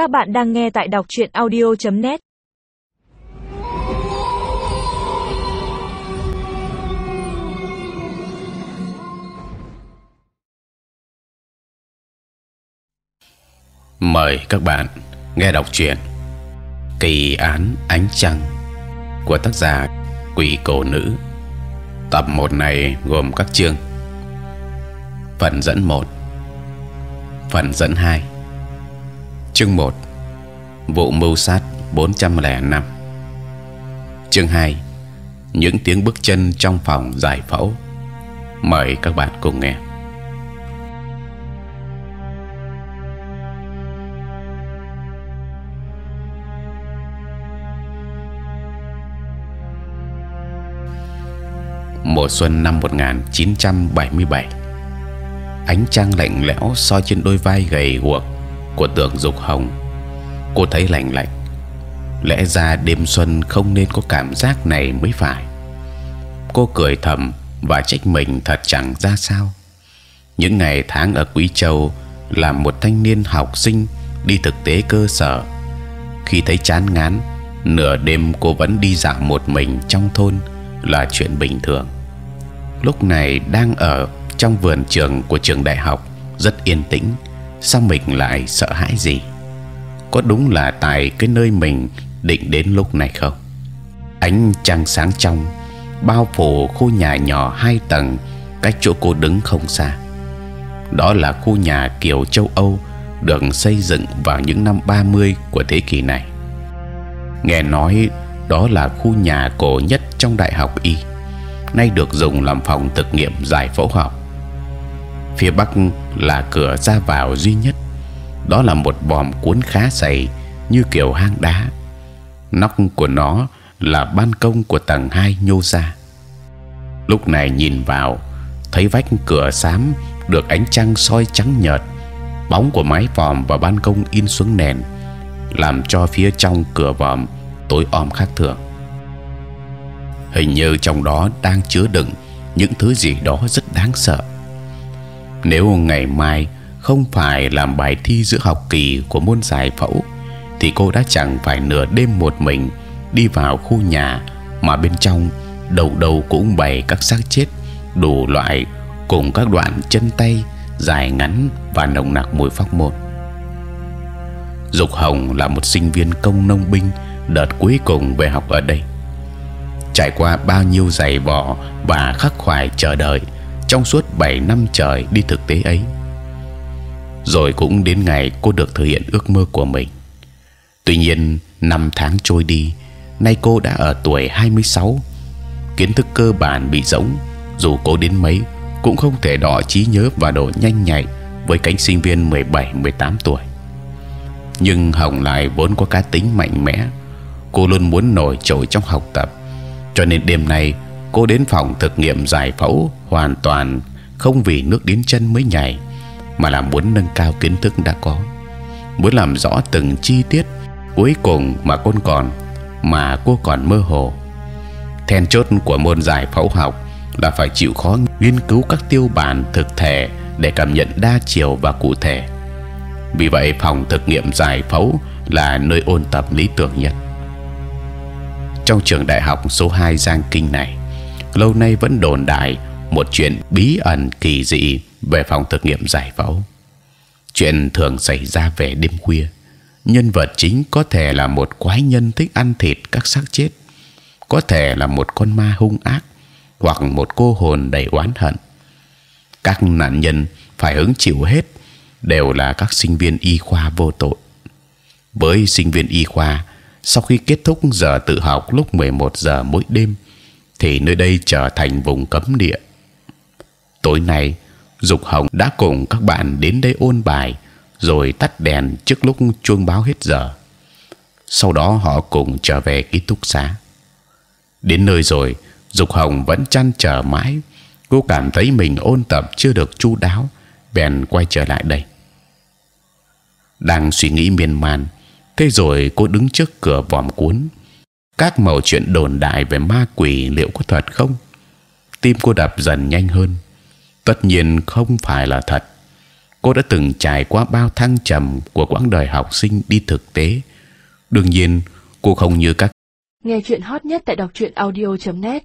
Các bạn đang nghe tại đọc chuyện audio.net. Mời các bạn nghe đọc truyện Kỳ án ánh trăng của tác giả Quỷ Cổ Nữ. Tập 1 này gồm các chương. Phần dẫn 1 Phần dẫn 2 Chương 1 Vụ mưu sát 405 Chương 2 Những tiếng bước chân trong phòng giải phẫu. Mời các bạn cùng nghe. Mùa xuân năm 1977 Ánh trăng lạnh lẽo soi trên đôi vai gầy guộc của tượng dục hồng. Cô thấy lạnh lạnh. Lẽ ra đêm xuân không nên có cảm giác này mới phải. Cô cười thầm và trách mình thật chẳng ra sao. Những ngày tháng ở quý châu làm một thanh niên học sinh đi thực tế cơ sở. Khi thấy chán ngán, nửa đêm cô vẫn đi dạo một mình trong thôn là chuyện bình thường. Lúc này đang ở trong vườn trường của trường đại học, rất yên tĩnh sao mình lại sợ hãi gì? Có đúng là tại cái nơi mình định đến lúc này không? Ánh trăng sáng trong, bao phủ khu nhà nhỏ hai tầng, cách chỗ cô đứng không xa. Đó là khu nhà kiểu châu Âu, được xây dựng vào những năm 30 của thế kỷ này. Nghe nói, đó là khu nhà cổ nhất trong đại học y, nay được dùng làm phòng thực nghiệm giải phẫu học phía bắc là cửa ra vào duy nhất. Đó là một vòm cuốn khá dày như kiểu hang đá. Nóc của nó là ban công của tầng hai nhô ra. Lúc này nhìn vào, thấy vách cửa xám được ánh trăng soi trắng nhợt. Bóng của mái vòm và ban công in xuống nền, làm cho phía trong cửa vòm tối om khác thường. Hình như trong đó đang chứa đựng những thứ gì đó rất đáng sợ nếu ngày mai không phải làm bài thi giữa học kỳ của môn giải phẫu, thì cô đã chẳng phải nửa đêm một mình đi vào khu nhà mà bên trong đầu đầu cũng bày các xác chết đủ loại cùng các đoạn chân tay dài ngắn và nồng nặc mùi phóc môn. Dục Hồng là một sinh viên công nông binh đợt cuối cùng về học ở đây. Trải qua bao nhiêu giày vò và khắc khoải chờ đợi trong suốt 7 năm trời đi thực tế ấy, rồi cũng đến ngày cô được thực hiện ước mơ của mình. Tuy nhiên, năm tháng trôi đi, nay cô đã ở tuổi 26 kiến thức cơ bản bị rỗng. Dù cố đến mấy, cũng không thể đọ trí nhớ và độ nhanh nhạy với cánh sinh viên 17-18 tuổi. Nhưng Hồng lại vốn có cá tính mạnh mẽ, cô luôn muốn nổi trội trong học tập. Cho nên đêm nay cô đến phòng thực nghiệm giải phẫu hoàn toàn, không vì nước đến chân mới nhảy, mà là muốn nâng cao kiến thức đã có. Muốn làm rõ từng chi tiết cuối cùng mà cô còn, mà cô còn mơ hồ. Then chốt của môn giải phẫu học là phải chịu khó nghiên cứu các tiêu bản thực thể để cảm nhận đa chiều và cụ thể. Vì vậy, phòng thực nghiệm giải phẫu là nơi ôn tập lý tưởng nhất. Trong trường đại học số 2 Giang Kinh này lâu nay vẫn đồn đại một chuyện bí ẩn kỳ dị về phòng thực nghiệm giải phẫu. Chuyện thường xảy ra về đêm khuya. Nhân vật chính có thể là một quái nhân thích ăn thịt các xác chết, có thể là một con ma hung ác hoặc một cô hồn đầy oán hận. Các nạn nhân phải hứng chịu hết đều là các sinh viên y khoa vô tội. Với sinh viên y khoa, sau khi kết thúc giờ tự học lúc 11 giờ mỗi đêm, thì nơi đây trở thành vùng cấm địa. Tối nay, Dục Hồng đã cùng các bạn đến đây ôn bài, rồi tắt đèn trước lúc chuông báo hết giờ. Sau đó họ cùng trở về ký túc xá. Đến nơi rồi, Dục Hồng vẫn chăn trở mãi. Cô cảm thấy mình ôn tập chưa được chu đáo, bèn quay trở lại đây. Đang suy nghĩ miên man, thế rồi cô đứng trước cửa vòm cuốn. Các mẩu chuyện đồn đại về ma quỷ liệu có thật không? Tim cô đập dần nhanh hơn tất nhiên không phải là thật cô đã từng trải qua bao thăng trầm của quãng đời học sinh đi thực tế. đương nhiên, cô không như các nghe chuyện hot nhất tại đọc truyện audio .net